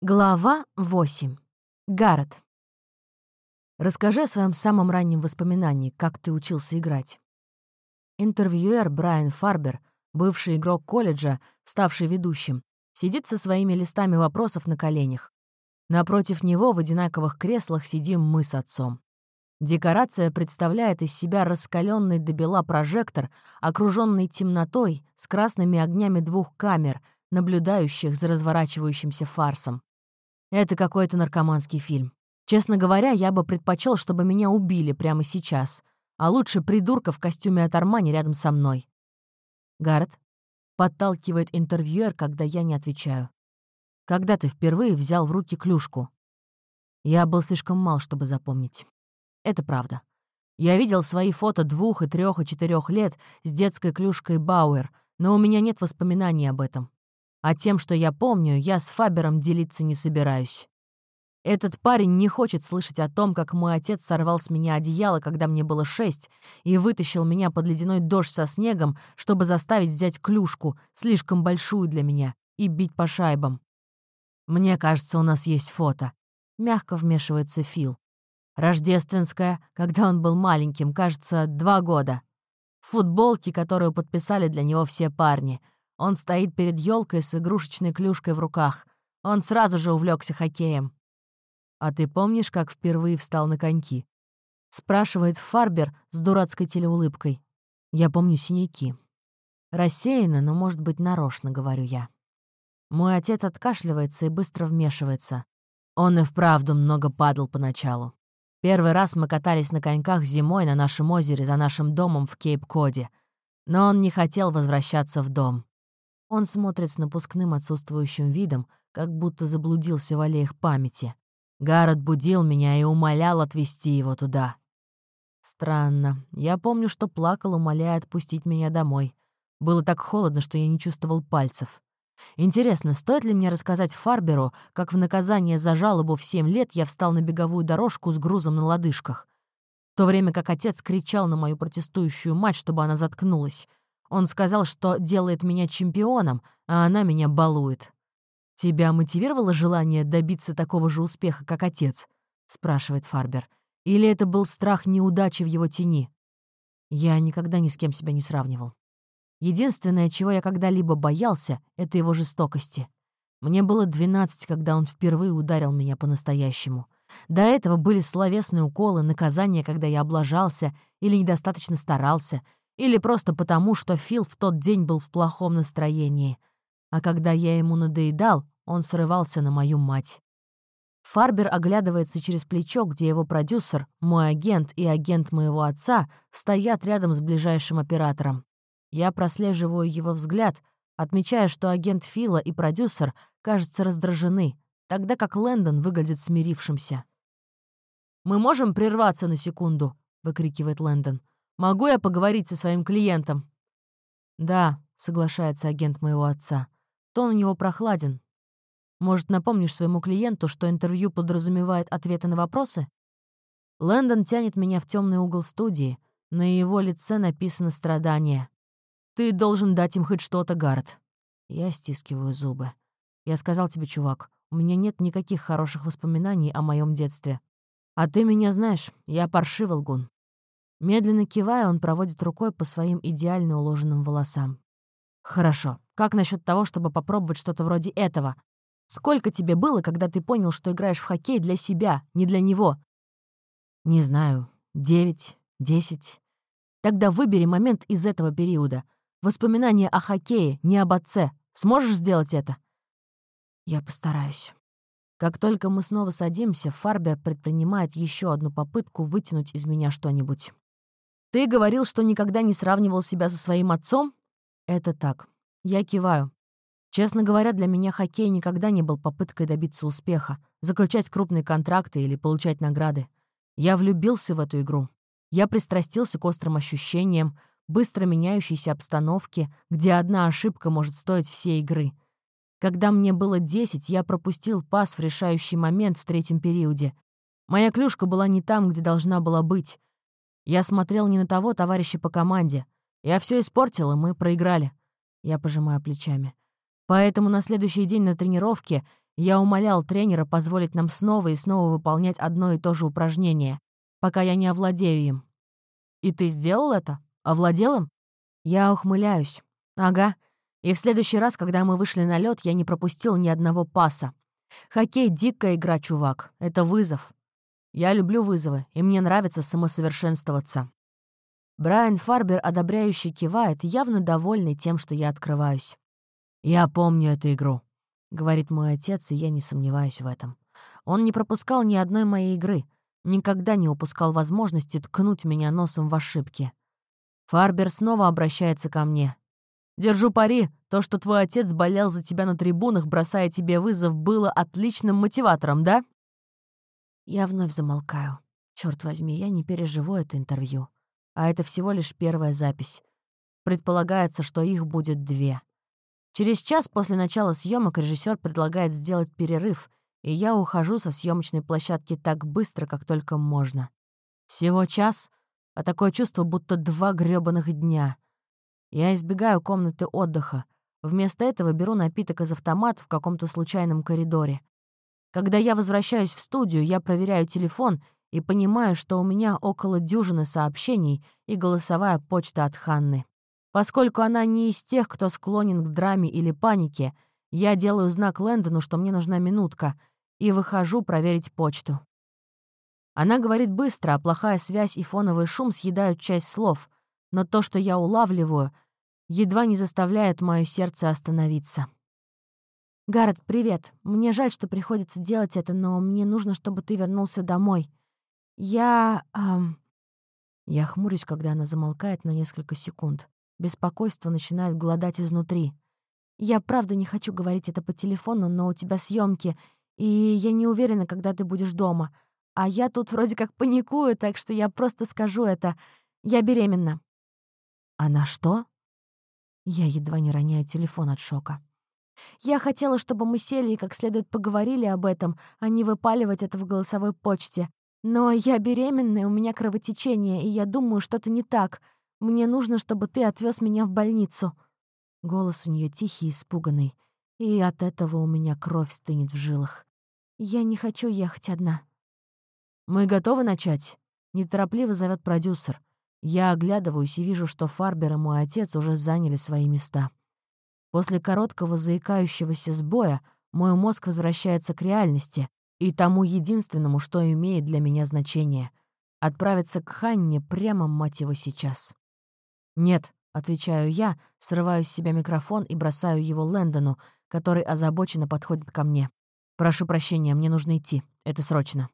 Глава 8. Гаррет. Расскажи о своем самом раннем воспоминании, как ты учился играть. Интервьюер Брайан Фарбер, бывший игрок колледжа, ставший ведущим, сидит со своими листами вопросов на коленях. Напротив него в одинаковых креслах сидим мы с отцом. Декорация представляет из себя раскаленный до бела прожектор, окруженный темнотой с красными огнями двух камер, наблюдающих за разворачивающимся фарсом. Это какой-то наркоманский фильм. Честно говоря, я бы предпочел, чтобы меня убили прямо сейчас, а лучше придурка в костюме от Армани рядом со мной. Гаррет подталкивает интервьюер, когда я не отвечаю. Когда ты впервые взял в руки клюшку? Я был слишком мал, чтобы запомнить. Это правда. Я видел свои фото двух и трех и четырех лет с детской клюшкой Бауэр, но у меня нет воспоминаний об этом. А тем, что я помню, я с Фабером делиться не собираюсь. Этот парень не хочет слышать о том, как мой отец сорвал с меня одеяло, когда мне было шесть, и вытащил меня под ледяной дождь со снегом, чтобы заставить взять клюшку, слишком большую для меня, и бить по шайбам. Мне кажется, у нас есть фото. Мягко вмешивается Фил. Рождественская, когда он был маленьким, кажется, два года. В футболке, которую подписали для него все парни — он стоит перед елкой с игрушечной клюшкой в руках. Он сразу же увлекся хоккеем. «А ты помнишь, как впервые встал на коньки?» Спрашивает Фарбер с дурацкой телеулыбкой. Я помню синяки. Рассеянно, но, может быть, нарочно, говорю я. Мой отец откашливается и быстро вмешивается. Он и вправду много падал поначалу. Первый раз мы катались на коньках зимой на нашем озере за нашим домом в Кейп-Коде. Но он не хотел возвращаться в дом. Он смотрит с напускным отсутствующим видом, как будто заблудился в аллеях памяти. Гаррет будил меня и умолял отвезти его туда. Странно. Я помню, что плакал, умоляя отпустить меня домой. Было так холодно, что я не чувствовал пальцев. Интересно, стоит ли мне рассказать Фарберу, как в наказание за жалобу в семь лет я встал на беговую дорожку с грузом на лодыжках? В то время как отец кричал на мою протестующую мать, чтобы она заткнулась. Он сказал, что делает меня чемпионом, а она меня балует. «Тебя мотивировало желание добиться такого же успеха, как отец?» — спрашивает Фарбер. «Или это был страх неудачи в его тени?» Я никогда ни с кем себя не сравнивал. Единственное, чего я когда-либо боялся, — это его жестокости. Мне было 12, когда он впервые ударил меня по-настоящему. До этого были словесные уколы, наказания, когда я облажался или недостаточно старался — или просто потому, что Фил в тот день был в плохом настроении. А когда я ему надоедал, он срывался на мою мать. Фарбер оглядывается через плечо, где его продюсер, мой агент и агент моего отца стоят рядом с ближайшим оператором. Я прослеживаю его взгляд, отмечая, что агент Фила и продюсер, кажутся раздражены, тогда как Лэндон выглядит смирившимся. «Мы можем прерваться на секунду?» — выкрикивает Лэндон. Могу я поговорить со своим клиентом?» «Да», — соглашается агент моего отца. Тон у него прохладен. «Может, напомнишь своему клиенту, что интервью подразумевает ответы на вопросы?» Лэндон тянет меня в темный угол студии. На его лице написано страдание. «Ты должен дать им хоть что-то, Гаррет». Я стискиваю зубы. «Я сказал тебе, чувак, у меня нет никаких хороших воспоминаний о моем детстве. А ты меня знаешь, я паршивый лгун. Медленно кивая, он проводит рукой по своим идеально уложенным волосам. «Хорошо. Как насчет того, чтобы попробовать что-то вроде этого? Сколько тебе было, когда ты понял, что играешь в хоккей для себя, не для него?» «Не знаю. Девять, десять. Тогда выбери момент из этого периода. Воспоминания о хоккее, не об отце. Сможешь сделать это?» «Я постараюсь». Как только мы снова садимся, Фарбер предпринимает еще одну попытку вытянуть из меня что-нибудь. «Ты говорил, что никогда не сравнивал себя со своим отцом?» «Это так. Я киваю. Честно говоря, для меня хоккей никогда не был попыткой добиться успеха, заключать крупные контракты или получать награды. Я влюбился в эту игру. Я пристрастился к острым ощущениям, быстро меняющейся обстановке, где одна ошибка может стоить всей игры. Когда мне было 10, я пропустил пас в решающий момент в третьем периоде. Моя клюшка была не там, где должна была быть. Я смотрел не на того товарища по команде. Я все испортил, и мы проиграли. Я пожимаю плечами. Поэтому на следующий день на тренировке Я умолял тренера позволить нам снова и снова выполнять одно и то же упражнение, пока я не овладею им. И ты сделал это? Овладел им? Я ухмыляюсь. Ага. И в следующий раз, когда мы вышли на лед, я не пропустил ни одного паса. Хоккей — дикая игра, чувак. Это вызов. Я люблю вызовы, и мне нравится самосовершенствоваться. Брайан Фарбер одобряюще кивает, явно довольный тем, что я открываюсь. «Я помню эту игру», — говорит мой отец, и я не сомневаюсь в этом. Он не пропускал ни одной моей игры, никогда не упускал возможности ткнуть меня носом в ошибки. Фарбер снова обращается ко мне. «Держу пари, то, что твой отец болел за тебя на трибунах, бросая тебе вызов, было отличным мотиватором, да?» Я вновь замолкаю. Черт возьми, я не переживу это интервью а это всего лишь первая запись. Предполагается, что их будет две. Через час после начала съемок режиссер предлагает сделать перерыв, и я ухожу со съемочной площадки так быстро, как только можно. Всего час, а такое чувство, будто два грёбаных дня. Я избегаю комнаты отдыха. Вместо этого беру напиток из автомата в каком-то случайном коридоре. Когда я возвращаюсь в студию, я проверяю телефон — и понимаю, что у меня около дюжины сообщений и голосовая почта от Ханны. Поскольку она не из тех, кто склонен к драме или панике, я делаю знак Лэндону, что мне нужна минутка, и выхожу проверить почту. Она говорит быстро, а плохая связь и фоновый шум съедают часть слов, но то, что я улавливаю, едва не заставляет мое сердце остановиться. «Гаррет, привет. Мне жаль, что приходится делать это, но мне нужно, чтобы ты вернулся домой. «Я... Эм... Я хмурюсь, когда она замолкает на несколько секунд. Беспокойство начинает голодать изнутри. Я правда не хочу говорить это по телефону, но у тебя съемки, и я не уверена, когда ты будешь дома. А я тут вроде как паникую, так что я просто скажу это. Я беременна». «Она что?» Я едва не роняю телефон от шока. Я хотела, чтобы мы сели и как следует поговорили об этом, а не выпаливать это в голосовой почте. Но я беременная, у меня кровотечение, и я думаю, что-то не так. Мне нужно, чтобы ты отвез меня в больницу». Голос у нее тихий, испуганный, и от этого у меня кровь стынет в жилах. «Я не хочу ехать одна». «Мы готовы начать?» — неторопливо зовет продюсер. Я оглядываюсь и вижу, что Фарбер и мой отец уже заняли свои места. После короткого заикающегося сбоя мой мозг возвращается к реальности, и тому единственному, что имеет для меня значение — отправиться к Ханне прямо, мать его, сейчас. «Нет», — отвечаю я, срываю с себя микрофон и бросаю его Лэндону, который озабоченно подходит ко мне. «Прошу прощения, мне нужно идти. Это срочно».